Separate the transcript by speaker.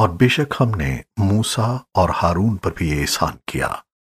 Speaker 1: और बेशक हमने मूसा और हारून पर भी ये एहसान किया।